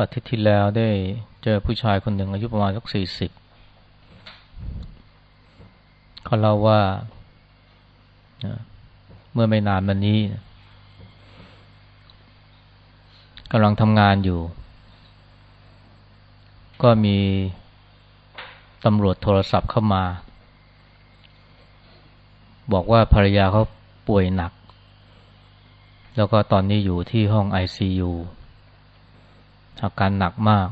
อาทิตย์ที่แล้วได้เจอผู้ชายคนหนึ่งอายุประมาณสักสี่สิบเขาเล่าว่าเมื่อไม่นานมานี้กำลังทำงานอยู่ ก็มีตำรวจโทรศัพท์เข้ามา บอกว่าภรรยาเขาป่วยหนัก แล้วก็ตอนนี้อยู่ที่ห้องไอซียู อาการหนักมาก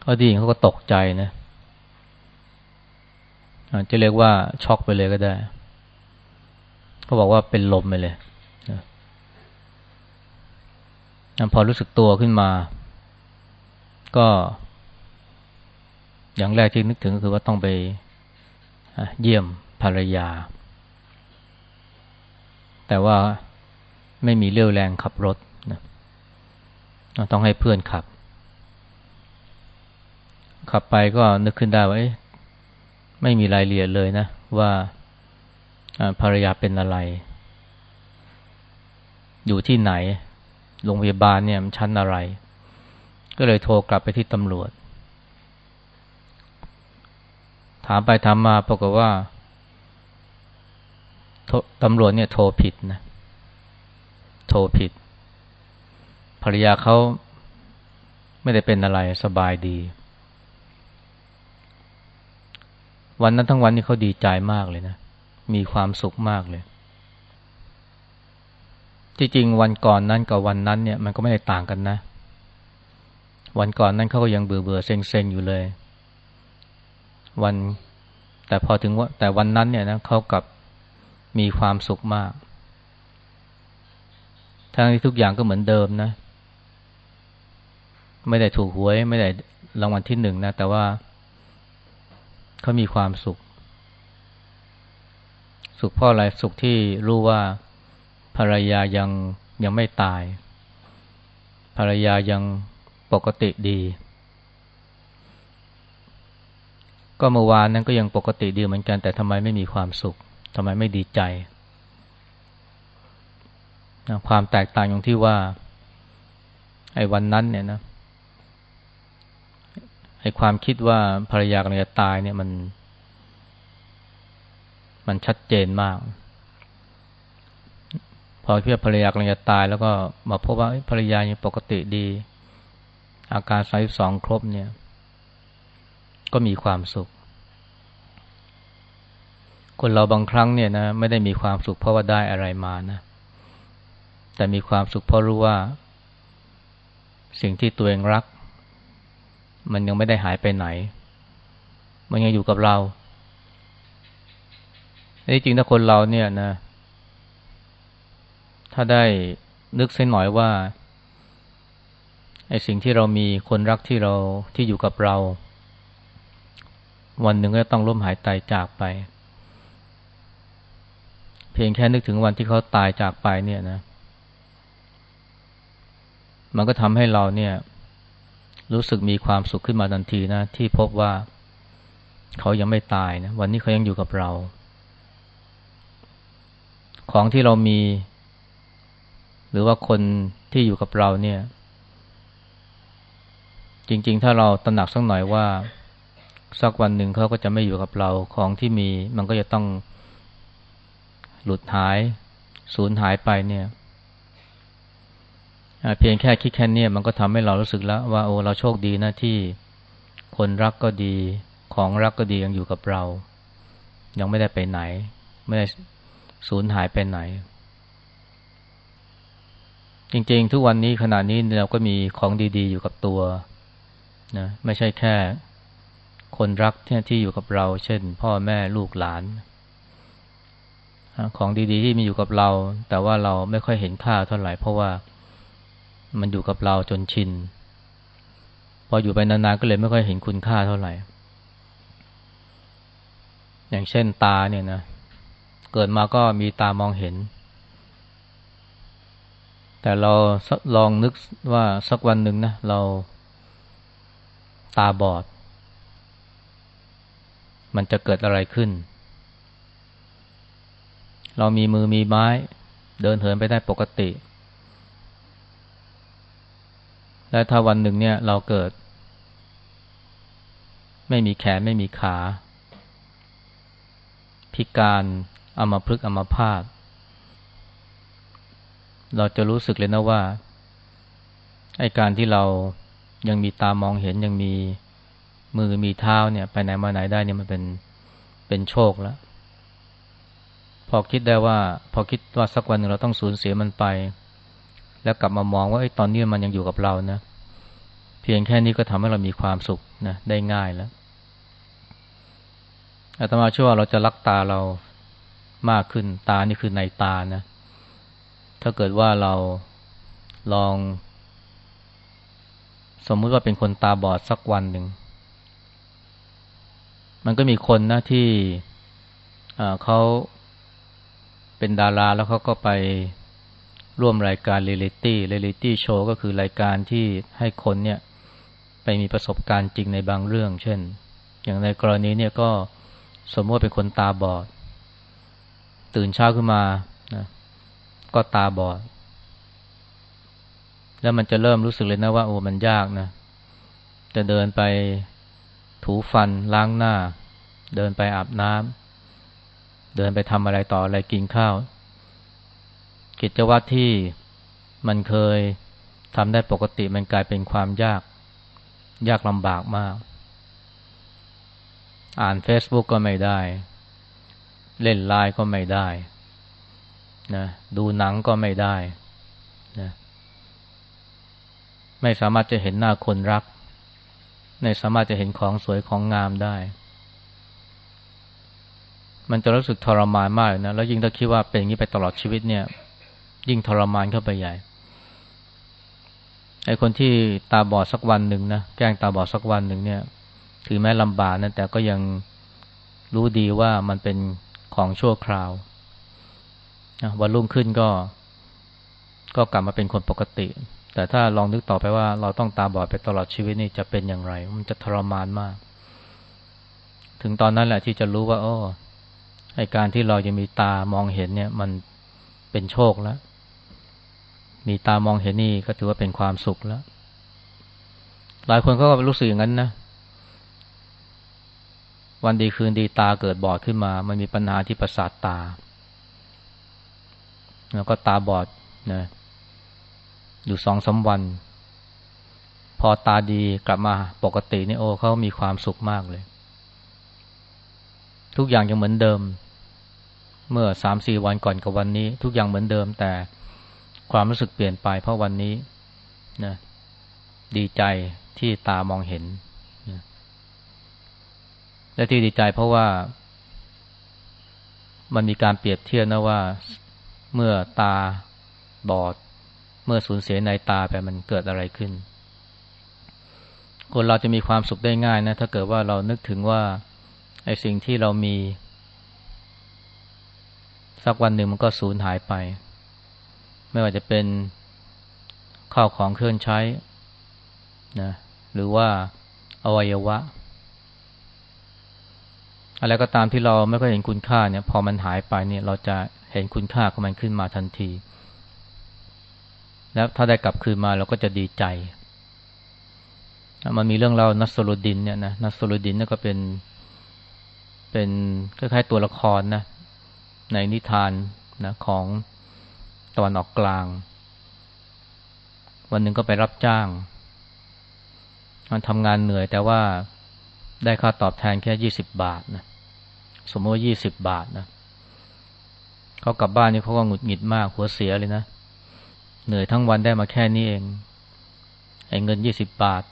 เขาดีเขาก็ตกใจนะอาจจะเรียกว่าช็อกไปเลยก็ได้เขาบอกว่าเป็นลมไปเลยพอรู้สึกตัวขึ้นมา ก็ อย่างแรกที่นึกถึงก็คือว่าต้องไปเยี่ยมภรรยา แต่ว่าไม่มีเรี่ยวแรงขับรถนะ ต้องให้เพื่อนขับ ขับไปก็นึกขึ้นได้ว่าไม่มีรายละเอียดเลยนะ ว่าภรรยาเป็นอะไร อยู่ที่ไหน โรงพยาบาลเนี่ยมันชั้นอะไร ก็เลยโทรกลับไปที่ตำรวจ ถามไปถามมาปรากฏว่าตำรวจเนี่ยโทรผิดนะ โทรผิด ภรรยาเขาไม่ได้เป็นอะไรสบายดี วันนั้นทั้งวันนี้เขาดีใจมากเลยนะ มีความสุขมากเลย ที่จริงวันก่อนนั้นกับวันนั้นเนี่ย มันก็ไม่ได้ต่างกันนะ วันก่อนนั้นเขาก็ยังเบื่อเบื่อเซ็งเซ็งอยู่เลย วันแต่พอถึงว่าแต่วันนั้นเนี่ยนะเขากับมีความสุขมาก ทั้งที่ทุกอย่างก็เหมือนเดิมนะ ไม่ได้ถูกหวย ไม่ได้รางวัลที่หนึ่งนะ แต่ว่าเขามีความสุข สุขพราะอะไรสุขที่รู้ว่าภรรยายังยังไม่ตาย ภรรยายังปกติดี ก็เมื่อวานนั้นก็ยังปกติดีเหมือนกัน แต่ทำไมไม่มีความสุขทำไมไม่ดีใจความแตกต่างตรงที่ว่า ไอ้วันนั้นเนี่ยนะ ไอ้ความคิดว่าภรรยากำลังจะตายเนี่ยมัน มันชัดเจนมาก พอเพื่อภรรยากำลังจะตาย แล้วก็มาพบว่าภรรยายังปกติดี อาการสายสองครบเนี่ย ก็มีความสุข คนเราบางครั้งเนี่ยนะไม่ได้มีความสุขเพราะว่าได้อะไรมานะ แต่มีความสุขเพราะรู้ว่า สิ่งที่ตัวเองรัก มันยังไม่ได้หายไปไหน มันยังอยู่กับเราจริงถ้าคนเราเนี่ยนะ ถ้าได้นึกสักหน่อยว่าไอ้สิ่งที่เรามีคนรักที่เราที่อยู่กับเรา วันหนึ่งก็ต้องล้มหายตายจากไป เพียงแค่นึกถึงวันที่เขาตายจากไปเนี่ยนะ มันก็ทำให้เราเนี่ย รู้สึกมีความสุขขึ้นมาทันทีนะ ที่พบว่าเขายังไม่ตายนะ วันนี้เขายังอยู่กับเรา ของที่เรามี หรือว่าคนที่อยู่กับเราเนี่ย จริง ๆ ถ้าเราตระหนักสักหน่อยว่า สักวันหนึ่งเขาก็จะไม่อยู่กับเรา ของที่มีมันก็จะต้องหลุดหาย สูญหายไปเนี่ย เพียงแค่คิดแค่นี้มันก็ทำให้เรารู้สึกแล้ว ว่าโอ้เราโชคดีนะที่คนรักก็ดี ของรักก็ดียังอยู่กับเรา ยังไม่ได้ไปไหน ไม่ได้สูญหายไปไหน จริง ๆ ทุกวันนี้ขณะนี้เราก็มีของดีๆ อยู่กับตัวนะไม่ใช่แค่คนรักที่ที่อยู่กับเรา เช่น พ่อแม่ลูกหลาน ของดีๆ ที่มีอยู่กับเรา แต่ว่าเราไม่ค่อยเห็นค่าเท่าไหร่เพราะว่า มันอยู่กับเราจนชิน พออยู่ไปนานๆก็เลยไม่ค่อยเห็นคุณค่าเท่าไหร่ อย่างเช่นตาเนี่ยนะ เกิดมาก็มีตามองเห็น แต่เราลองนึกว่าสักวันหนึ่งนะเราตาบอด มันจะเกิดอะไรขึ้น เรามีมือมีไม้ เดินเหินไปได้ปกติ และถ้าวันหนึ่งเนี่ยเราเกิด ไม่มีแขนไม่มีขา พิการอามาพลึกอามาพาดเราจะรู้สึกเลยนะว่าไอการที่เรายังมีตามองเห็นยังมีมือมีเท้าเนี่ย ไปไหนมาไหนได้เนี่ยมันเป็นเป็นโชคแล้ว พอคิดได้ว่า พอคิดว่าสักวันหนึ่งเราต้องสูญเสียมันไป แล้วกลับมามองว่าไอ้ตอนนี้มันยังอยู่กับเรานะ เพียงแค่นี้ก็ทำให้เรามีความสุขนะได้ง่ายแล้วอาตมาเชื่อว่าเราจะรักตาเรามากขึ้นตานี่คือในตานะ ถ้าเกิดว่าเราลอง สมมุติว่าเป็นคนตาบอดสักวันหนึ่ง มันก็มีคนนะที่เขาเป็นดาราแล้วเขาก็ไป ร่วมรายการ reality reality show ก็คือรายการที่ให้คนเนี่ยไปมีประสบการณ์จริงในบางเรื่อง เช่น อย่างในกรณีเนี่ยก็สมมติว่าเป็นคนตาบอด ตื่นเช้าขึ้นมานะก็ตาบอด แล้วมันจะเริ่มรู้สึกเลยนะว่าโอ้มันยากนะ จะเดินไปถูฟันล้างหน้า เดินไปอาบน้ำเดินไปทำอะไรต่ออะไรกินข้าว กิจวัตรที่มันเคยทำได้ปกติมันกลายเป็นความยากยากลำบากมาก อ่าน Facebook ก็ไม่ได้ เล่นไลน์ก็ไม่ได้นะดูหนังก็ไม่ได้นะไม่สามารถจะเห็นหน้าคนรัก ไม่สามารถจะเห็นของสวยของงามได้ มันจะรู้สึกทรมานมากนะ แล้วยิ่งถ้าคิดว่าเป็นอย่างนี้ไปตลอดชีวิตเนี่ย ยิ่งทรมานเข้าไปใหญ่ ไอ้คนที่ตาบอดสักวันหนึ่งนะแกล้งตาบอดสักวันหนึ่งเนี่ยถือแม้ลำบากนะแต่ก็ยังรู้ดีว่ามันเป็นของชั่วคราววันรุ่งขึ้นก็ ก็กลับมาเป็นคนปกติ แต่ถ้าลองนึกต่อไปว่า เราต้องตาบอดไปตลอดชีวิตนี่จะเป็นอย่างไร มันจะทรมานมาก ถึงตอนนั้นแหละที่จะรู้ว่าโอ้ไอการที่เราจะมีตามองเห็นเนี่ย มันเป็นโชคแล้ว มีตามองเห็นนี่ก็ถือว่าเป็นความสุขแล้ว หลายคนก็รู้สึกอย่างนั้นนะ วันดีคืนดีตาเกิดบอดขึ้นมา มันมีปัญหาที่ประสาทตา แล้วก็ตาบอดนะอยู่สองสาวัน พอตาดีกลับมาปกตินี่โอ้เขามีความสุขมากเลย ทุกอย่างยังเหมือนเดิม เมื่อสามสี่วันก่อนกับวันนี้ ทุกอย่างเหมือนเดิมแต่ ความรู้สึกเปลี่ยนไป เพราะวันนี้นะดีใจที่ตามองเห็นนะและที่ดีใจเพราะว่า มันมีการเปรียบเทียบนะว่าเมื่อตาบอด เมื่อสูญเสียในตาไปมันเกิดอะไรขึ้น คนเราจะมีความสุขได้ง่ายนะ ถ้าเกิดว่าเรานึกถึงว่าไอ้สิ่งที่เรามี สักวันหนึ่งมันก็สูญหายไป ไม่ว่าจะเป็นข้าวของเครื่องใช้นะหรือว่าอวัยวะ อะไรก็ตามที่เราไม่ค่อยเห็นคุณค่าเนี่ย พอมันหายไปเนี่ยเราจะเห็นคุณค่าของมันขึ้นมาทันที แล้วถ้าได้กลับคืนมาเราก็จะดีใจ มันมีเรื่องเล่านัสโลดินเนี่ยนะนัสโลดินนี่ก็เป็น เป็นคล้ายๆตัวละครนะในนิทานนะของะวันออกกลาง วันหนึ่งก็ไปรับจ้างมันทำงานเหนื่อยแต่ว่าได้ค่าตอบแทนแค่ยี่สิบบาทนะสมมติว่ายี่สิบบาทนะเขากลับบ้านนี่เขาก็หงุดหงิดมากหัวเสียเลยนะเหนื่อยทั้งวันได้มาแค่นี้เองไอ้เงินยี่สิบบาท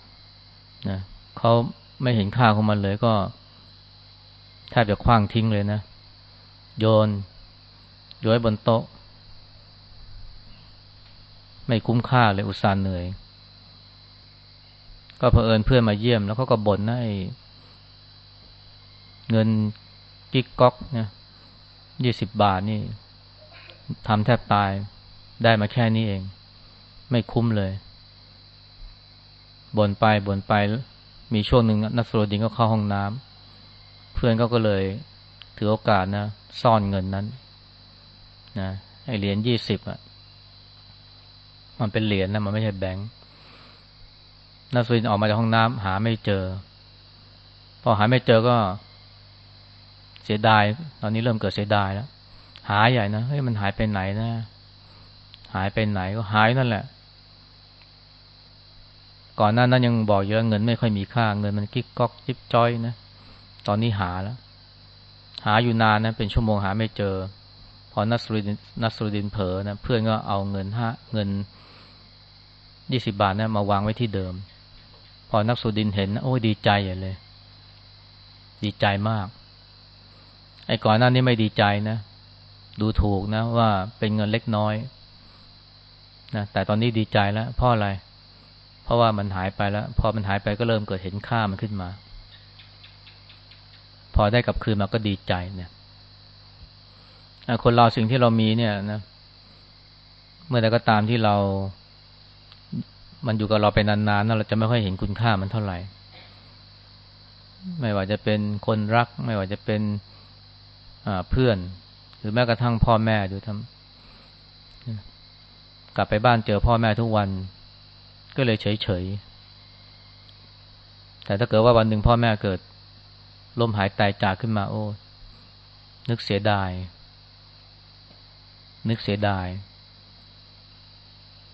นะเขาไม่เห็นค่าของมันเลยก็แทบจะคว้างทิ้งเลยนะ โยนโยนบนโต๊ะ ไม่คุ้มค่าเลยอุตส่าห์เหนื่อย ก็เผอิญเพื่อนมาเยี่ยม แล้วเขาก็บ่นนะไอ้เงินกิ๊กก๊อกเนี่ยยี่สิบบาทนี่ทำแทบตายได้มาแค่นี้เอง ไม่คุ้มเลยบ่นไปบ่นไป มีช่วงหนึ่งนักสโลดินก็เข้าห้องน้ำเพื่อนก็ก็เลยถือโอกาสนะ ซ่อนเงินนั้นนะไอเหรียญยี่สิบอะ มันเป็นเหรียญนะมันไม่ใช่แบงค์นัสรินออกมาจากห้องน้ำหาไม่เจอ พอหาไม่เจอก็เสียดาย ตอนนี้เริ่มเกิดเสียดายแล้ว หาใหญ่นะเฮ้ยมันหายไปไหนนะ หายไปไหนก็หายนั่นแหละ ก่อนหน้านั้นยังบอกเยอะเงินไม่ค่อยมีค่า เงินมันกิ๊กก๊อกจิ๊บจ้อยนะตอนนี้หาแล้ว หาอยู่นานนะเป็นชั่วโมงหาไม่เจอ พอนัสรุดินนัสรุดินเผลอนะเพื่อนก็เอาเงินห้าเงิน ยี่สิบาทนะ มาวางไว้ที่เดิม พอนักสุดินเห็นโอ้ยดีใจใหญ่เลย ดีใจมาก ไอ้ก่อนหน้านี้ไม่ดีใจนะ ดูถูกนะว่าเป็นเงินเล็กน้อยนะแต่ตอนนี้ดีใจแล้วเพราะอะไร เพราะว่ามันหายไปแล้ว พอมันหายไปก็เริ่มเกิดเห็นค่ามันขึ้นมา พอได้กลับคืนมาก็ดีใจเนี่ยคนเราสิ่งที่เรามีเนี่ยนะ เมื่อใดก็ตามที่เรา มันอยู่กับเราไปนานๆเราจะไม่ค่อยเห็นคุณค่ามันเท่าไหร่ ไม่ว่าจะเป็นคนรัก ไม่ว่าจะเป็นเพื่อน หรือแม้กระทั่งพ่อแม่ดูทำกลับไปบ้านเจอพ่อแม่ทุกวัน ก็เลยเฉยๆแต่ถ้าเกิดว่าวันหนึ่งพ่อแม่เกิดล้มหายตายจากขึ้นมาโอ้นึกเสียดาย นึกเสียดาย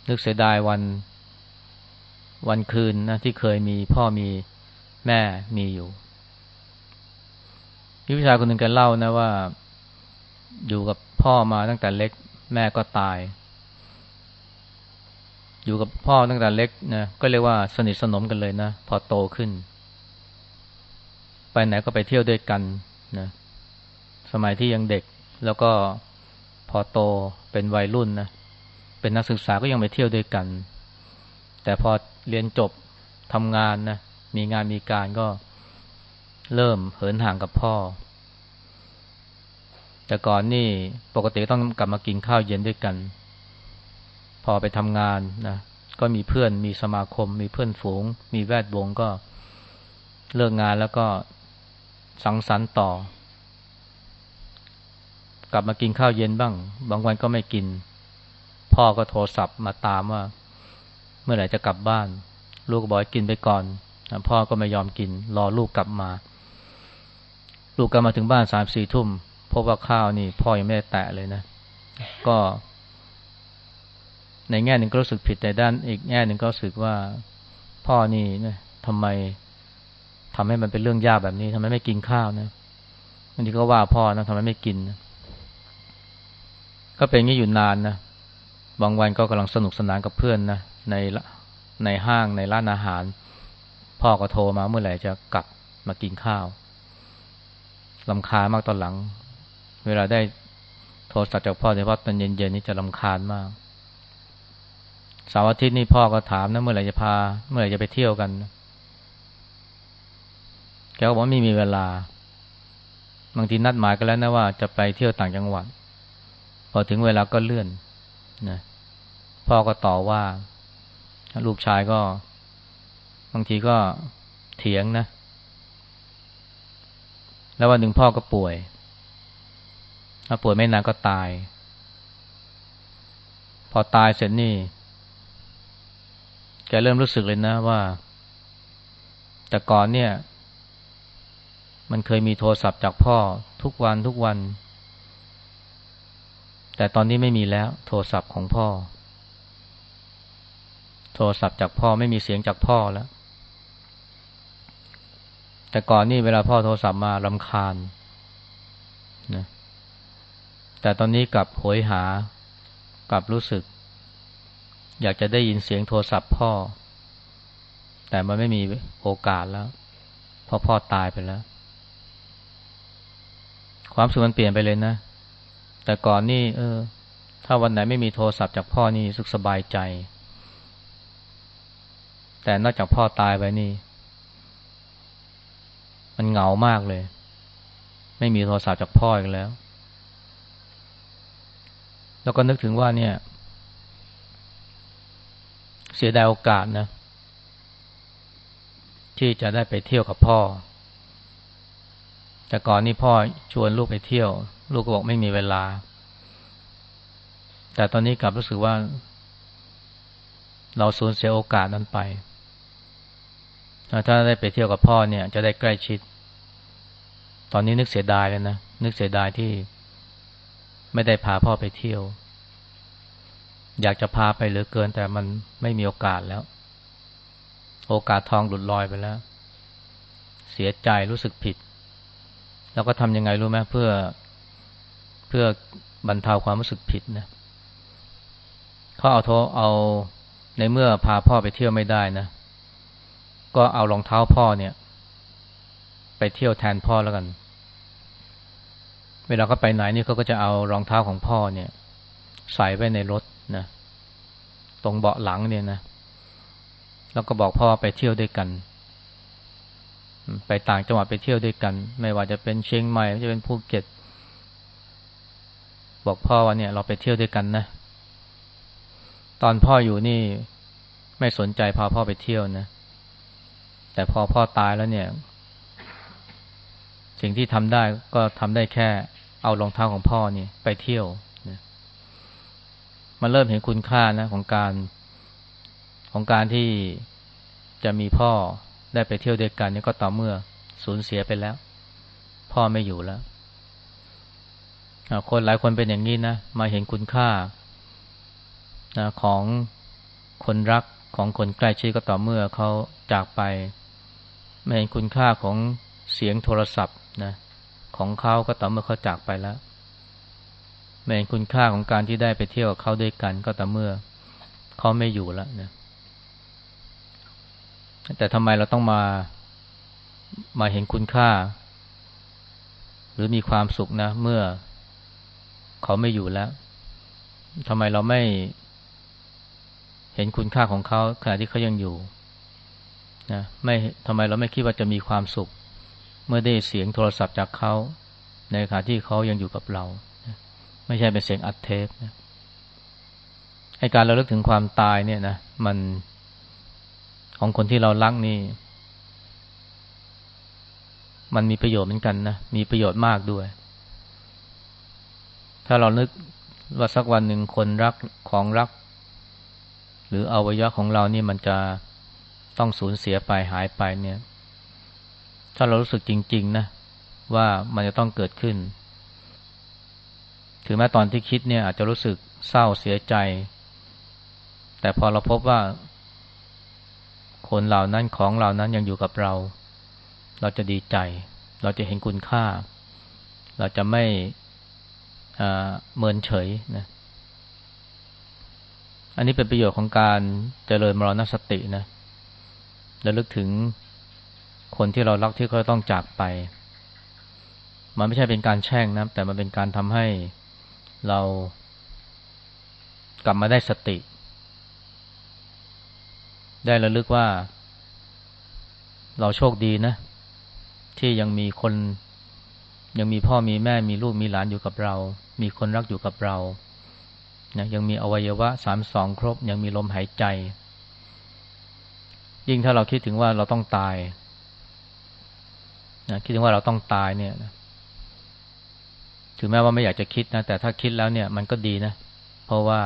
นึกเสียดายวัน วันคืนนะที่เคยมีพ่อมีแม่มีอยู่มีผู้ชายคนหนึ่งแกเล่านะว่า อยู่กับพ่อมาตั้งแต่เล็ก แม่ก็ตาย อยู่กับพ่อตั้งแต่เล็กนะก็เรียกว่าสนิทสนมกันเลยนะพอโตขึ้น ไปไหนก็ไปเที่ยวด้วยกันนะสมัยที่ยังเด็ก แล้วก็พอโตเป็นวัยรุ่นนะเป็นนักศึกษาก็ยังไปเที่ยวด้วยกัน แต่พอเรียนจบทำงานนะมีงานมีการก็เริ่มเหินห่างกับพ่อ แต่ก่อนนี่ปกติต้องกลับมากินข้าวเย็นด้วยกัน พอไปทำงานนะก็มีเพื่อนมีสมาคม มีเพื่อนฝูง มีแวดวงก็เลิกงานแล้วก็สังสรรค์ต่อ กลับมากินข้าวเย็นบ้าง บางวันก็ไม่กิน พ่อก็โทรศัพท์มาตามว่า เมื่อไหร่จะกลับบ้าน ลูกบอกกินไปก่อน พ่อก็ไม่ยอมกิน รอลูกกลับมา ลูกกลับมาถึงบ้านสามสี่ทุ่มพบว่าข้าวนี่ พ่อยังไม่ได้แตะเลยนะ ก็ ในแง่หนึ่งก็รู้สึกผิดแต่ด้าน อีกแง่หนึ่งก็รู้สึกว่าพ่อนี่นะทำไมทำให้มันเป็นเรื่องยากแบบนี้ทำไมไม่กินข้าวนะบางทีก็ว่าพ่อนะทำไมไม่กินนะก็เป็นอย่างนี้อยู่นานนะบางวันก็กำลังสนุกสนานกับเพื่อนนะ ในในห้างในร้านอาหาร พ่อก็โทรมาเมื่อไหร่จะกลับมากินข้าวลำคามากตอนหลัง เวลาได้โทรศัพท์จากพ่อโดยเฉพาะตอนเย็นๆนี่จะลำคาญมากเสาร์อาทิตย์นี่พ่อก็ถามนะเมื่อไหร่จะพา เมื่อไหร่จะไปเที่ยวกัน แกก็บอกไม่มีเวลา บางทีนัดหมายกันแล้วนะว่าจะไปเที่ยวต่างจังหวัด พอถึงเวลาก็เลื่อนนะพ่อก็ต่อว่า ลูกชายก็ บางทีก็เถียงนะ แล้ววันหนึ่งพ่อก็ป่วยถ้าป่วยไม่นานก็ตาย พอตายเสร็จนี่ แกเริ่มรู้สึกเลยนะว่า แต่ก่อนเนี่ย มันเคยมีโทรศัพท์จากพ่อทุกวันทุกวัน แต่ตอนนี้ไม่มีแล้ว โทรศัพท์ของพ่อ โทรศัพท์จากพ่อไม่มีเสียงจากพ่อแล้ว แต่ก่อนนี่เวลาพ่อโทรศัพท์มาลำคาญนะแต่ตอนนี้กลับโหยหา กลับรู้สึก อยากจะได้ยินเสียงโทรศัพท์พ่อ แต่มันไม่มีโอกาสแล้วเพราะพ่อตายไปแล้ว ความสุขมันเปลี่ยนไปเลยนะ แต่ก่อนนี่ เออ ถ้าวันไหนไม่มีโทรศัพท์จากพ่อนี่สุขสบายใจ แต่นอกจากพ่อตายไปนี่ มันเหงามากเลย ไม่มีโทรศัพท์จากพ่ออีกแล้ว แล้วก็นึกถึงว่าเนี่ย เสียดายโอกาสนะ ที่จะได้ไปเที่ยวกับพ่อ แต่ก่อนนี่พ่อชวนลูกไปเที่ยว ลูกก็บอกไม่มีเวลา แต่ตอนนี้กลับรู้สึกว่าเราสูญเสียโอกาสนั้นไป ถ้าได้ไปเที่ยวกับพ่อเนี่ย จะได้ใกล้ชิด ตอนนี้นึกเสียดายเลยนะ นึกเสียดายที่ไม่ได้พาพ่อไปเที่ยว อยากจะพาไปเหลือเกิน แต่มันไม่มีโอกาสแล้ว โอกาสทองหลุดลอยไปแล้ว เสียใจรู้สึกผิด แล้วก็ทำยังไงรู้ไหมเพื่อเพื่อบรรเทาความรู้สึกผิดนะเขาเอาโทเอาในเมื่อพาพ่อไปเที่ยวไม่ได้นะ ก็เอารองเท้าพ่อเนี่ย ไปเที่ยวแทนพ่อแล้วกัน เวลาเขาไปไหนนี่เขาก็จะเอารองเท้าของพ่อเนี่ย ใส่ไว้ในรถนะตรงเบาะหลังเนี่ยนะ แล้วก็บอกพ่อไปเที่ยวด้วยกัน ไปต่างจังหวัดไปเที่ยวด้วยกัน ไม่ว่าจะเป็นเชียงใหม่จะเป็นภูเก็ต บอกพ่อว่าเนี่ย เราไปเที่ยวด้วยกันนะตอนพ่ออยู่นี่ไม่สนใจพาพ่อไปเที่ยวนะ แต่พอพ่อตายแล้วเนี่ย สิ่งที่ทำได้ก็ทำได้แค่เอารองเท้าของพ่อเนี่ยไปเที่ยวนะมันเริ่มเห็นคุณค่านะ ของการของการที่จะมีพ่อได้ไปเที่ยวด้วยกันนี่ก็ต่อเมื่อสูญเสียไปแล้ว พ่อไม่อยู่แล้วคนหลายคนเป็นอย่างนี้นะมาเห็นคุณค่านะของคนรักของคนใกล้ชิดก็ต่อเมื่อเขาจากไป ไม่เห็นคุณค่าของเสียงโทรศัพท์นะของเขาก็ต่อเมื่อเขาจากไปแล้วไม่เห็นคุณค่าของการที่ได้ไปเที่ยวกับเขาด้วยกัน ก็ต่อเมื่อเขาไม่อยู่แล้วนะแต่ทำไมเราต้องมามาเห็นคุณค่า หรือมีความสุขนะ เมื่อเขาไม่อยู่แล้วทำไมเราไม่เห็นคุณค่าของเขาขณะที่เขายังอยู่ นะไม่ทำไมเราไม่คิดว่าจะมีความสุข เมื่อได้เสียงโทรศัพท์จากเขา ในขณะที่เขายังอยู่กับเรา ไม่ใช่เป็นเสียงอัดเทปนะให้การเราเลิกถึงความตายเนี่ยนะมันของคนที่เรารักนี่ มันมีประโยชน์เหมือนกันนะมีประโยชน์มากด้วย ถ้าเรานึกว่าสักวันหนึ่งคนรักของรัก หรืออวัยวะของเรานี่มันจะ ต้องสูญเสียไปหายไปเนี่ย ถ้าเรารู้สึกจริง ๆ นะ ว่ามันจะต้องเกิดขึ้น ถึงแม้ตอนที่คิดเนี่ย อาจจะรู้สึกเศร้าเสียใจ แต่พอเราพบว่า คนเหล่านั้นของเหล่านั้นยังอยู่กับเรา เราจะดีใจ เราจะเห็นคุณค่า เราจะไม่เมินเฉยนะอันนี้เป็นประโยชน์ของการเจริญมรณสตินะ ระลึกถึงคนที่เรารักที่เขาต้องจากไป มันไม่ใช่เป็นการแช่งนะ แต่มันเป็นการทำให้เรากลับมาได้สติ ได้ระลึกว่า เราโชคดีนะ ที่ยังมีคน ยังมีพ่อมีแม่มีลูกมีหลานอยู่กับเรา มีคนรักอยู่กับเรานะยังมีอวัยวะสามสองครบ ยังมีลมหายใจ ยิ่งถ้าเราคิดถึงว่าเราต้องตายนะคิดถึงว่าเราต้องตายเนี่ยนะถึงแม้ว่าไม่อยากจะคิดนะ แต่ถ้าคิดแล้วเนี่ย มันก็ดีนะ เพราะว่า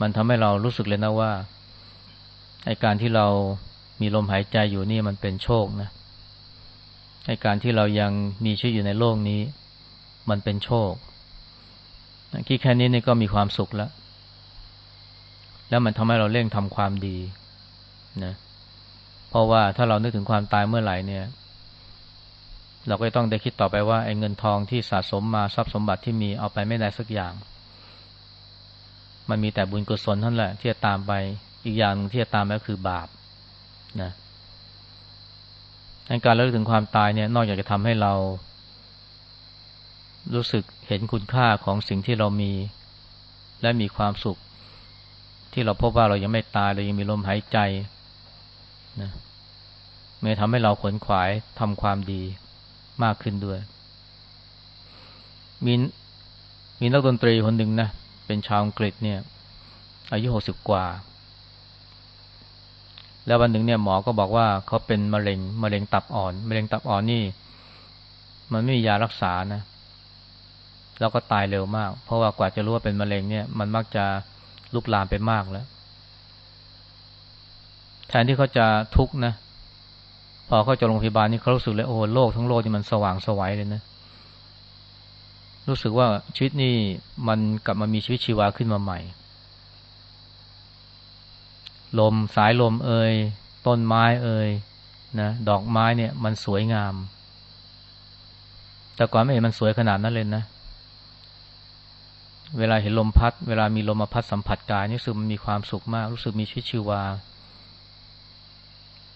มันทำให้เรารู้สึกเลยนะว่าไอการที่เรามีลมหายใจอยู่นี่มันเป็นโชคนะไอการที่เรายังมีชีวิตอยู่ในโลกนี้ มันเป็นโชคคิดแค่นี้นี่ก็มีความสุขแล้ว แล้วมันทำให้เราเร่งทำความดี นะเพราะว่าถ้าเรานึกถึงความตายเมื่อไหร่เนี่ย เราก็ต้องได้คิดต่อไปว่าไอ้เงินทองที่สะสมมาทรัพย์สมบัติที่มีเอาไปไม่ได้สักอย่าง มันมีแต่บุญกุศลเท่านั้นแหละที่จะตามไปอีกอย่างที่จะตามไปก็คือบาปนะการเลิกถึงความตายเนี่ย นอกจากจะทำให้เรา รู้สึกเห็นคุณค่าของสิ่งที่เรามี และมีความสุข ที่เราพบว่าเรายังไม่ตายเรายังมีลมหายใจ นะมันทำให้เราขนขวายทำความดีมากขึ้นด้วย มีมีนักดนตรีคนหนึ่งนะ เป็นชาวอังกฤษเนี่ย อายุหกสิบกว่า แล้ววันหนึ่งเนี่ยหมอก็บอกว่าเขาเป็นมะเร็งมะเร็งตับอ่อนมะเร็งตับอ่อนนี่ มันไม่มียารักษานะ แล้วก็ตายเร็วมาก เพราะว่ากว่าจะรู้ว่าเป็นมะเร็งเนี่ย มันมักจะลุกลามไปมากแล้ว แทนที่เขาจะทุกข์นะพอเขาจะโรงพยาบาลนี่เขารู้สึกเลยโอ้โลกทั้งโลกนี่มันสว่างสวัยเลยนะ รู้สึกว่าชีวิตนี่มันกลับมามีชีวิตชีวาขึ้นมาใหม่ ลมสายลมเอ่ยต้นไม้เอ่ยนะดอกไม้เนี่ย มันสวยงาม แต่ก่อนไม่เห็นมันสวยขนาดนั้นเลยนะ เวลาเห็นลมพัด เวลามีลมมาพัดสัมผัสกายนี่รู้สึกมันมีความสุขมาก รู้สึกมีชีวิตชีวา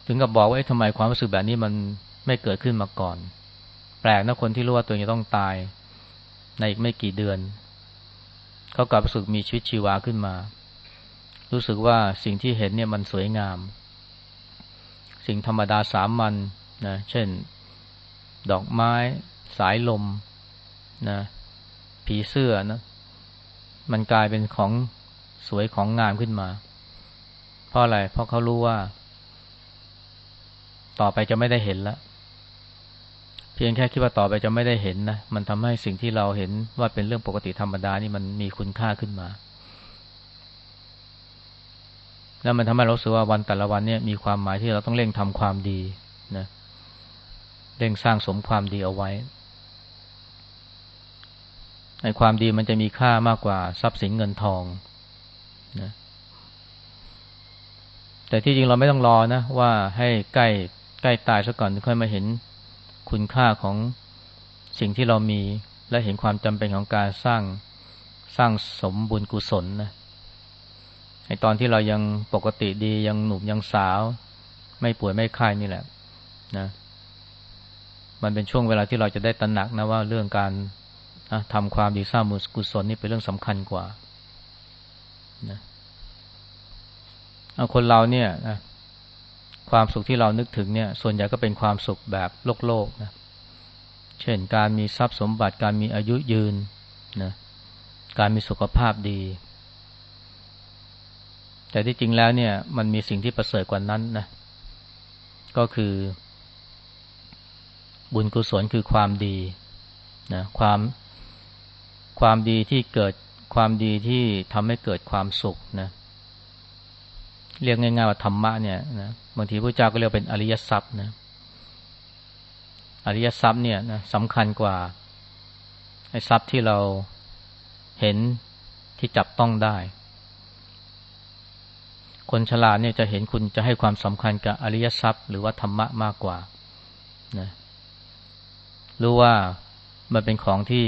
ถึงกับบอกว่าทำไมความรู้สึกแบบนี้มันไม่เกิดขึ้นมาก่อน แปลกนะคนที่รู้ว่าตัวเองจะต้องตาย ในอีกไม่กี่เดือน เขากลับรู้สึกมีชีวิตชีวาขึ้นมา รู้สึกว่าสิ่งที่เห็นเนี่ยมันสวยงาม สิ่งธรรมดาสามัญนนะเช่น ดอกไม้ สายลมนะผีเสื้อนะมันกลายเป็นของสวยของงามขึ้นมา เพราะอะไร เพราะเขารู้ว่า ต่อไปจะไม่ได้เห็นแล้วเพียงแค่คิดว่าต่อไปจะไม่ได้เห็นนะมันทำให้สิ่งที่เราเห็นว่าเป็นเรื่องปกติธรรมดานี่มันมีคุณค่าขึ้นมา แล้วมันทำให้เราสึกว่าวันแต่ละวันเนี่ยมีความหมายที่เราต้องเร่งทำความดีนะเร่งสร้างสมความดีเอาไว้ในความดีมันจะมีค่ามากกว่าทรัพย์สินเงินทองนะแต่ที่จริงเราไม่ต้องรอนะว่าให้ใกล้ ใกล้ตายซะก่อนค่อยมาเห็นคุณค่าของสิ่งที่เรามี และเห็นความจำเป็นของการสร้างสร้างสมบุญกุศลนะในตอนที่เรายังปกติดียังหนุ่มยังสาว ไม่ป่วยไม่ไข้นี่แหละนะมันเป็นช่วงเวลาที่เราจะได้ตระหนักนะว่าเรื่องการทำความดีสร้างบุญกุศลนี่เป็นเรื่องสำคัญกว่านะคนเราเนี่ยนะ ความสุขที่เรานึกถึงเนี่ย ส่วนใหญ่ก็เป็นความสุขแบบโลกโลกนะเช่นการมีทรัพย์สมบัติการมีอายุยืนนะการมีสุขภาพดี แต่ที่จริงแล้วเนี่ย มันมีสิ่งที่ประเสริฐกว่านั้นนะก็คือ บุญกุศลคือความดีนะความความดีที่เกิดความดีที่ทำให้เกิดความสุขนะเเรียกง่ายๆว่าธรรมะเนี่ยนะบางทีพระเจ้าก็เรียกเป็นอริยทรัพย์นะอริยทรัพย์เนี่ยนะสำคัญกว่าไอ้ทรัพย์ที่เราเห็นที่จับต้องได้ คนฉลาดเนี่ยจะเห็นคุณจะให้ความสำคัญกับอริยทรัพย์ หรือว่าธรรมะมากกว่านะรู้ว่ามันเป็นของที่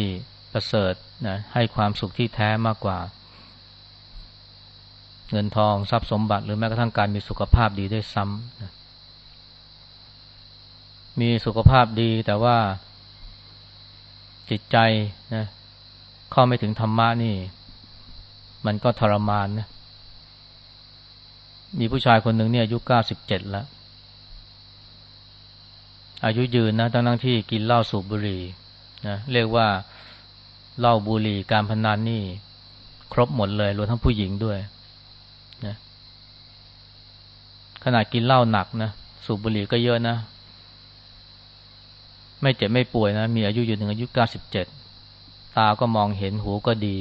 ประเสริฐนะให้ความสุขที่แท้มากกว่า เงินทองทรัพย์สมบัติหรือแม้กระทั่งการมีสุขภาพดีได้ซ้ำนะมีสุขภาพดีแต่ว่าจิตใจนะเข้าไม่ถึงธรรมะนี่ มันก็ทรมานนะมีผู้ชายคนหนึ่งเนี่ยอายุเก้าสิบเจ็ดแล้ว อายุยืนนะทั้งทั้งที่กินเหล้าสูบบุหรี่นะเรียกว่าเหล้าบุหรี่การพนันนี่ ครบหมดเลยรวมทั้งผู้หญิงด้วย นะขนาดกินเหล้าหนักนะสูบบุหรี่ก็เยอะนะ ไม่เจ็บไม่ป่วยนะ มีอายุอยู่ถึงอายุเก้าสิบเจ็ดตาก็มองเห็นหูก็ดี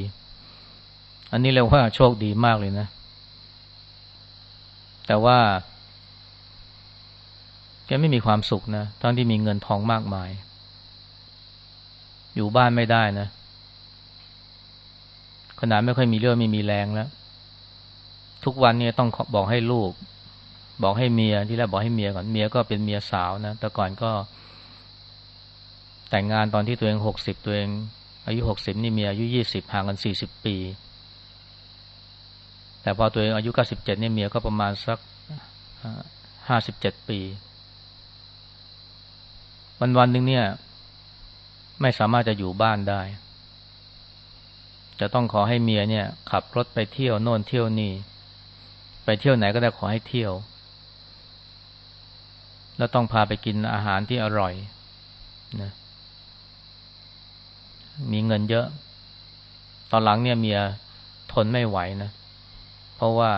อันนี้เรียกว่าโชคดีมากเลยนะ แต่ว่าแกไม่มีความสุขนะทั้งที่มีเงินทองมากมาย อยู่บ้านไม่ได้นะขนาดไม่ค่อยมีเรื่องไม่มีแรงแล้ว ทุกวันเนี่ยต้องบอกให้ลูก บอกให้เมียที่แรกบอกให้เมียก่อนเมียก็เป็นเมียสาวนะแต่ก่อนก็ แต่งงานตอนที่ตัวเองหกสิบตัวเอง อายุหกสิบนี่เมียอายุยี่สิบห่างกันสี่สิบปี แต่พอตัวเองอายุเก้าสิบเจ็ดนี่เมียก็ประมาณสักห้าสิบเจ็ดปี วันวันหนึ่งเนี่ย ไม่สามารถจะอยู่บ้านได้ จะต้องขอให้เมียเนี่ย ขับรถไปเที่ยวโน่นเที่ยวนี่ ไปเที่ยวไหนก็ได้ขอให้เที่ยว แล้วต้องพาไปกินอาหารที่อร่อยนะมีเงินเยอะ ตอนหลังเนี่ยเมียทนไม่ไหวนะ เพราะว่า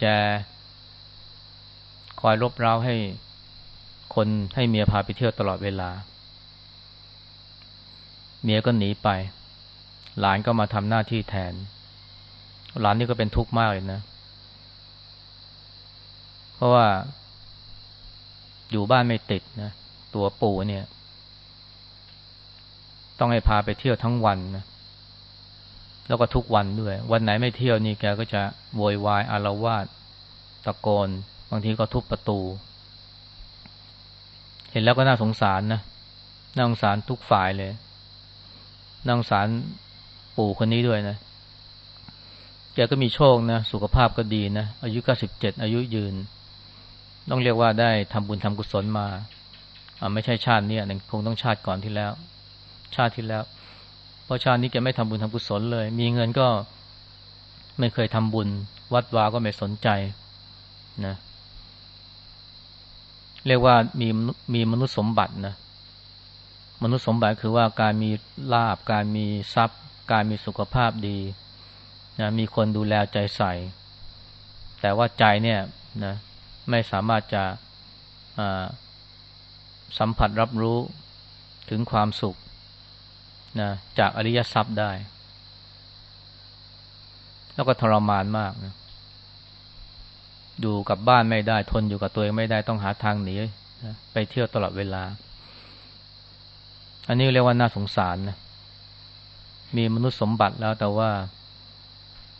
แกคอยรบเร้าให้คนให้เมียพาไปเที่ยวตลอดเวลา เมียก็หนีไป หลานก็มาทำหน้าที่แทน หลานนี่ก็เป็นทุกข์มากเลยนะ เพราะว่าอยู่บ้านไม่ติดนะ ตัวปู่เนี่ย ต้องให้พาไปเที่ยวทั้งวันนะ แล้วก็ทุกวันด้วย วันไหนไม่เที่ยวนี่แกก็จะโวยวายอารวาสตะโกน บางทีก็ทุบประตู เห็นแล้วก็น่าสงสารนะน่าสงสารทุกฝ่ายเลยน่าสงสารปู่คนนี้ด้วยนะแกก็มีโชคนะ สุขภาพก็ดีนะ อายุเก้าสิบเจ็ดอายุยืน ต้องเรียกว่าได้ทำบุญทำกุศลมาอ่าไม่ใช่ชาตินี้คงต้องชาติก่อนที่แล้ว ชาติที่แล้ว เพราะชาตินี้แกไม่ทำบุญทำกุศลเลย มีเงินก็ไม่เคยทำบุญ วัดวาก็ไม่สนใจนะ เรียกว่ามีมีมนุษย์สมบัตินะมนุษย์สมบัติคือว่าการมีลาบการมีทรัพย์ การมีสุขภาพดี นะมีคนดูแลใจใส่ แต่ว่าใจเนี่ยนะไม่สามารถจะสัมผัสรับรู้ถึงความสุขนะจากอริยทรัพย์ได้ แล้วก็ทรมานมากนะอยู่กับบ้านไม่ได้ ทนอยู่กับตัวเองไม่ได้ต้องหาทางหนีนะไปเที่ยวตลอดเวลา อันนี้เรียกว่าน่าสงสารนะมีมนุษย์สมบัติแล้วแต่ว่า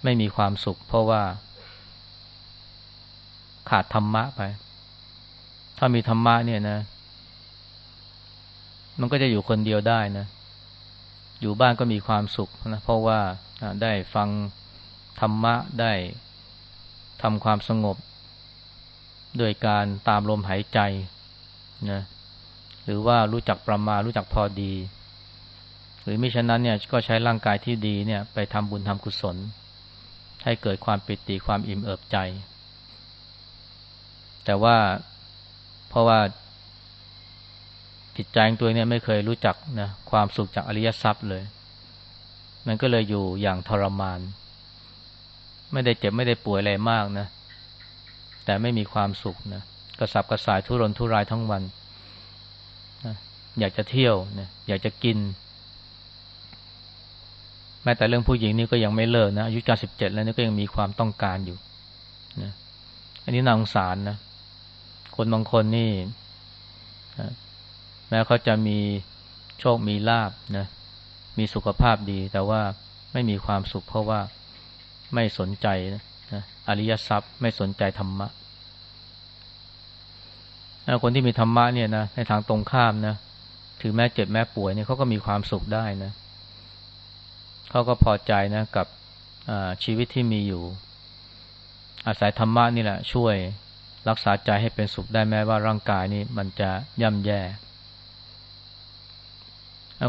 ไม่มีความสุข เพราะว่า ขาดธรรมะไป ถ้ามีธรรมะเนี่ยนะ มันก็จะอยู่คนเดียวได้นะ อยู่บ้านก็มีความสุขนะเพราะว่าได้ฟังธรรมะได้ทำความสงบโดยการตามลมหายใจนะหรือว่ารู้จักประมารู้จักพอดี หรือมิฉะนั้นเนี่ยก็ใช้ร่างกายที่ดีเนี่ย ไปทำบุญทำกุศล ให้เกิดความปิติความอิ่มเอิบใจ แต่ว่าเพราะว่าจิตใจของตัวเนี่ยไม่เคยรู้จักนะความสุขจากอริยทรัพย์เลย มันก็เลยอยู่อย่างทรมาน ไม่ได้เจ็บไม่ได้ป่วยอะไรมากนะ แต่ไม่มีความสุขนะกระสับกระส่ายทุรนทุรายทั้งวันนะอยากจะเที่ยวนะอยากจะกินแม้แต่เรื่องผู้หญิงนี่ก็ยังไม่เลิกนะอายุกาสิบเจ็ดแล้วนี่ก็ยังมีความต้องการอยู่นะอันนี้นางสารนะคนบางคนนี่แม้เขาจะมีโชคมีลาบนะมีสุขภาพดี แต่ว่าไม่มีความสุขเพราะว่าไม่สนใจนะอริยทรัพย์ไม่สนใจธรรมะคนที่มีธรรมะเนี่ยนะในทางตรงข้ามนะถึงแม้เจ็บแม้ป่วยเนี่ยเขาก็มีความสุขได้นะเขาก็พอใจนะกับชีวิตที่มีอยู่ อาศัยธรรมะนี่แหละ ช่วยรักษาใจให้เป็นสุขได้แม้ว่าร่างกายนี้มันจะย่ำแย่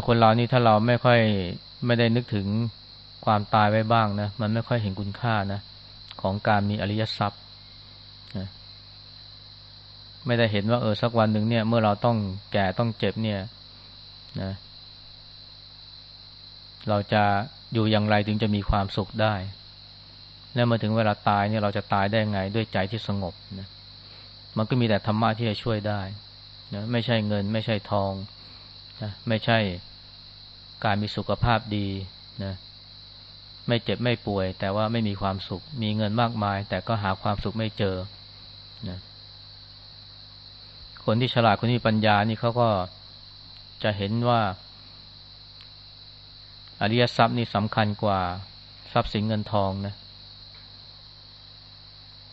คนเรานี่ถ้าเราไม่ค่อยไม่ได้นึกถึงความตายไว้บ้างนะ มันไม่ค่อยเห็นคุณค่านะของการมีอริยทรัพย์นะไม่ได้เห็นว่าเออสักวันหนึ่งเนี่ย เมื่อเราต้องแก่ต้องเจ็บเนี่ยนะ เราจะอยู่อย่างไรถึงจะมีความสุขได้ แล้วมาถึงเวลาตายเนี่ยเราจะตายได้ไงด้วยใจที่สงบนะมันก็มีแต่ธรรมะที่จะช่วยได้นะไม่ใช่เงิน ไม่ใช่ทองนะไม่ใช่การมีสุขภาพดีนะไม่เจ็บไม่ป่วย แต่ว่าไม่มีความสุข มีเงินมากมาย แต่ก็หาความสุขไม่เจอนะคนที่ฉลาดคนที่ปัญญานี่เขาก็จะเห็นว่า อริยทรัพย์นี่สำคัญกว่าทรัพย์สินเงินทองนะ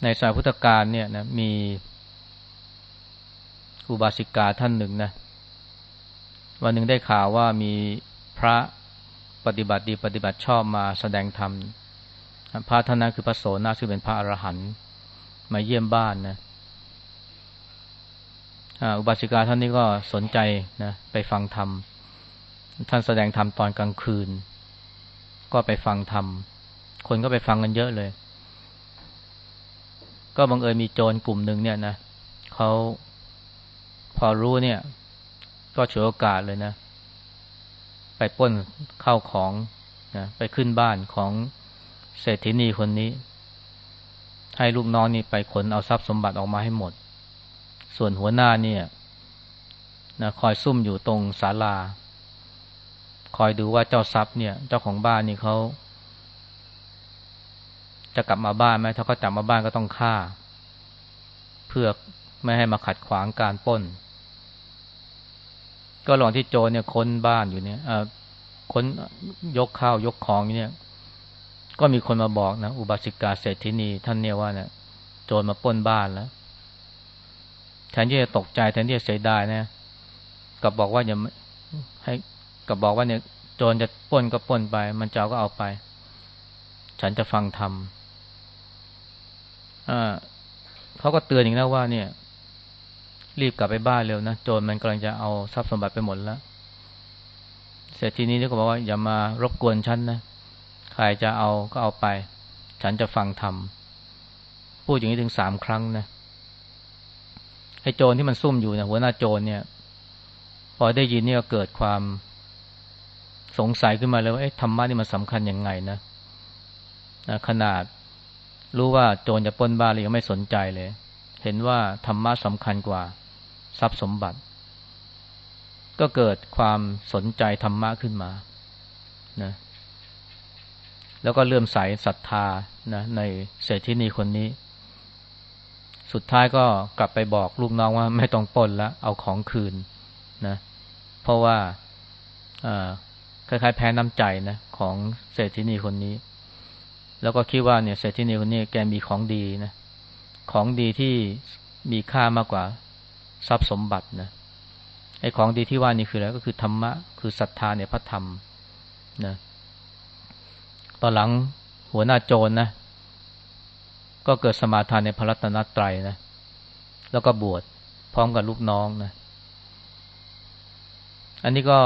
ในสายพุทธการเนี่ยนะมีอุบาสิกาท่านหนึ่งนะ วันหนึ่งได้ข่าวว่ามีพระปฏิบัติดีปฏิบัติชอบมาแสดงธรรม พระท่านนั้นคือพระโสนาซึ่งเป็นพระอรหันต์มาเยี่ยมบ้านนะอุบาสิกาท่านนี้ก็สนใจนะไปฟังธรรม ท่านแสดงธรรมตอนกลางคืน ก็ไปฟังธรรม คนก็ไปฟังกันเยอะเลย ก็บังเอิญมีโจรกลุ่มหนึ่งเนี่ยนะเขาพอรู้เนี่ย ก็ฉวยโอกาสเลยนะ ไปป้นเข้าของนะไปขึ้นบ้านของเศรษฐินีคนนี้ ให้ลูกน้องนี่ไปขนเอาทรัพย์สมบัติออกมาให้หมด ส่วนหัวหน้าเนี่ยนะคอยซุ่มอยู่ตรงศาลา คอยดูว่าเจ้าทรัพย์เนี่ย เจ้าของบ้านนี่เขาจะกลับมาบ้านไหมถ้าเขาจับมาบ้านก็ต้องฆ่า เพื่อไม่ให้มาขัดขวางการป้น ก็หลองที่โจรเนี่ยค้นบ้านอยู่เนี่ยค้นยกข้าวยกของเนี่ย ก็มีคนมาบอกนะอุบาสิกาเศรษฐินีท่านเนี่ยว่าเนี่ยโจรมาป้นบ้านแล้วแทนที่จะตกใจแทนที่จะเสียดายนะกับบอกว่าอย่าให้ กับบอกว่าเนี่ยโจรจะป้นก็ป้นไป มันจะเอาก็เอาไป ฉันจะฟังธรรมอ่าเขาก็เตือนอีกนะว่า เนี่ย รีบกลับไปบ้านเร็วนะโจรมันกำลังจะเอาทรัพย์สมบัติไปหมดแล้วเสร็จทีนี้นี่ก็บอกว่า อย่ามารบกวนฉันนะใครจะเอาก็เอาไป ฉันจะฟังธรรมพูดอย่างนี้ถึงสามครั้งนะไอ้โจรที่มันซุ่มอยู่เนี่ยหัวหน้าโจรเนี่ย พอได้ยินเนี่ยเกิดความ สงสัยขึ้นมาเลยว่าธรรมะนี่มันสำคัญยังไงนะนะขนาดรู้ว่าโจรจะป้นบ้านเลยยังไม่สนใจเลย เห็นว่าธรรมะสำคัญกว่าทรัพย์สมบัติ ก็เกิดความสนใจธรรมะขึ้นมานะแล้วก็เลื่อมใสศรัทธานะในเศรษฐินีคนนี้ สุดท้ายก็กลับไปบอกลูกน้องว่าไม่ต้องปนแล้วเอาของคืนนะ เพราะว่า คล้ายๆ แพ้น้ำใจนะของเศรษฐินีคนนี้ แล้วก็คิดว่าเนี่ยเศรษฐินีคนนี้แกมีของดีนะของดีที่มีค่ามากกว่าทรัพย์สมบัตินะไอ้ของดีที่ว่านี่คืออะไรก็คือธรรมะคือศรัทธาในพระธรรมนะตอนหลังหัวหน้าโจรนะก็เกิดสมาทานในพระรัตนตรัยนะแล้วก็บวชพร้อมกับลูกน้องนะ อันนี้ก็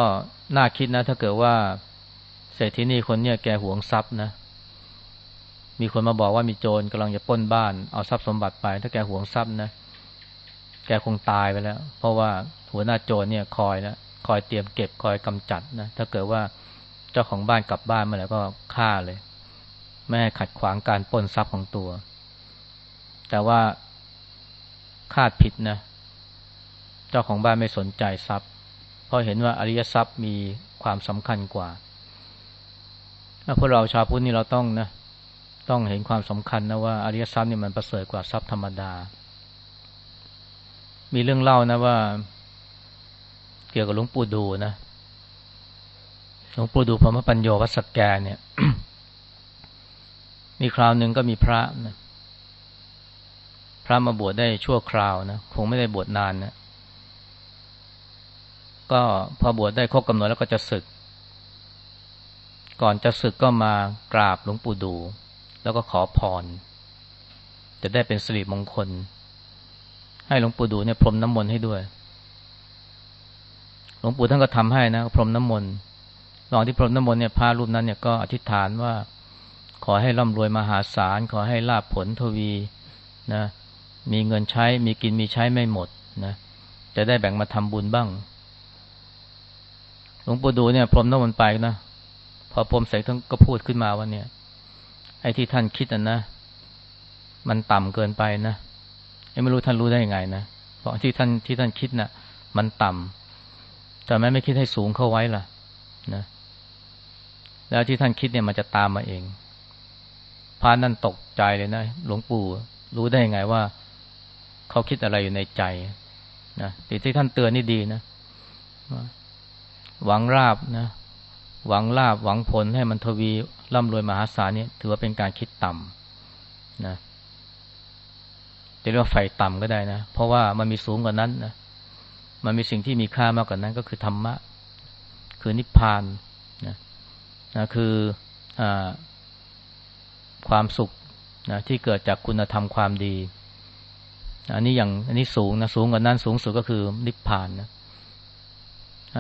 น่าคิดนะ ถ้าเกิดว่าเศรษฐีนี่คนเนี่ยแกหวงทรัพย์นะ มีคนมาบอกว่ามีโจรกำลังจะป้นบ้านเอาทรัพย์สมบัติไป ถ้าแกหวงทรัพย์นะ แกคงตายไปแล้ว เพราะว่าหัวหน้าโจรเนี่ยคอยนะคอยเตรียมเก็บคอยกำจัดนะ ถ้าเกิดว่าเจ้าของบ้านกลับบ้านเมื่อไหร่ก็ฆ่าเลย ไม่ให้ขัดขวางการปล้นทรัพย์ของตัว แต่ว่าคาดผิดนะ เจ้าของบ้านไม่สนใจทรัพย์ เพราะเห็นว่าอริยทรัพย์มีความสำคัญกว่าพวกเราชาวพุทธนี่เราต้องนะต้องเห็นความสำคัญนะว่าอริยทรัพย์นี่มันประเสริฐกว่าทรัพย์ธรรมดา มีเรื่องเล่านะว่า เกี่ยวกับหลวงปู่ดูนะหลวงปู่ดูพรมปัญโยวัสแกเนี่ย มีคราวหนึ่งก็มีพระนะพระมาบวชได้ชั่วคราวนะคงไม่ได้บวชนานนะ ก็พอบวชได้ครบกำหนดแล้วก็จะศึก ก่อนจะศึกก็มากราบหลวงปู่ดู แล้วก็ขอพร จะได้เป็นสิริมงคล ให้หลวงปู่ดูเนี่ยพรมน้ำมนต์ให้ด้วย หลวงปู่ท่านก็ทำให้นะพรมน้ำมนต์ลองที่พรมน้ำมนต์เนี่ยพระรูปนั้นเนี่ยก็อธิษฐานว่าขอให้ร่ำรวยมหาศาล ขอให้ลาบผลทวีนะมีเงินใช้มีกินมีใช้ไม่หมดนะจะได้แบ่งมาทำบุญบ้าง หลวงปู่ดูเนี่ยพรมน้ำมันไปนะพอพรมเสร็จท่านก็พูดขึ้นมาว่าเนี่ย ไอ้ที่ท่านคิดอะนะ มันต่ำเกินไปนะไม่รู้ท่านรู้ได้ยังไงนะเพราะที่ท่านที่ท่านคิดนะ่ะ มันต่ำแต่แม้ไม่คิดให้สูงเข้าไว้ล่ะ นะ แล้วที่ท่านคิดเนี่ยมันจะตามมาเองพระนั่นตกใจเลยนะหลวงปู่รู้ได้ยังไงว่า เขาคิดอะไรอยู่ในใจนะแต่ที่ท่านเตือนนี่ดีนะ หวังราบนะหวังลาบหวังผลให้มันทวีร่ำรวยมหาศาลนี่ถือว่าเป็นการคิดต่ำนะจะเรียกว่าไฟต่ำก็ได้นะ เพราะว่ามันมีสูงกว่านั้นนะมันมีสิ่งที่มีค่ามากกว่านั้น ก็คือธรรมะ คือนิพพานนะคืออความสุขนะที่เกิดจากคุณธรรมความดี อันนี้อย่างอันนี้สูงนะสูงกว่านั้นสูงสุดก็คือนิพพานนะ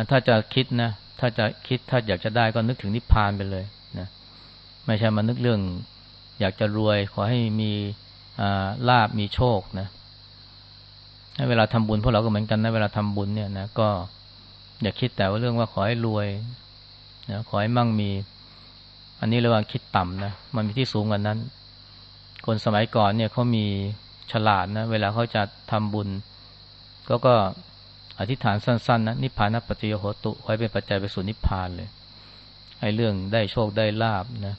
ถ้าจะคิดนะ ถ้าจะคิดถ้าอยากจะได้ก็นึกถึงนิพพานไปเลยนะไม่ใช่มานึกเรื่อง อยากจะรวย ขอให้มีลาบมีโชคนะเวลาทำบุญพวกเราก็เหมือนกันนะเวลาทำบุญเนี่ยนะก็อย่าคิดแต่ว่าเรื่องว่าขอให้รวยนะขอให้มั่งมี อันนี้เรียกว่าคิดต่ำนะมันมีที่สูงกว่านั้น คนสมัยก่อนเนี่ยเขามีฉลาดนะเวลาเขาจะทำบุญ ก็ก็ อธิษฐานสั้นๆนะนิพพานปัจจโยโหตุ ไว้เป็นปัจจัยไปสู่นิพพานเลยให้เรื่องได้โชคได้ลาบนะ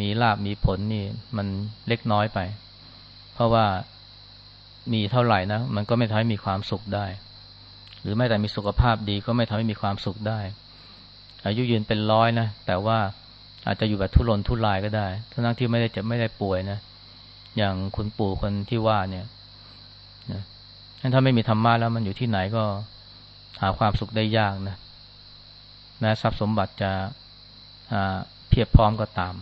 มีลาบมีผลนี่มันเล็กน้อยไป เพราะว่ามีเท่าไหร่นะมันก็ไม่ทำให้มีความสุขได้ หรือแม้แต่มีสุขภาพดีก็ไม่ทำให้มีความสุขได้ อายุยืนเป็นร้อยนะแต่ว่าอาจจะอยู่แบบทุรนทุรายก็ได้ทั้งที่ไม่ได้จะไม่ได้ป่วยนะอย่างคุณปู่คนที่ว่าเนี่ย ถ้าไม่มีธรรมะแล้วมันอยู่ที่ไหนก็หาความสุขได้ยากนะแม้ทรัพย์สมบัติจะเพียบพร้อมก็ตาม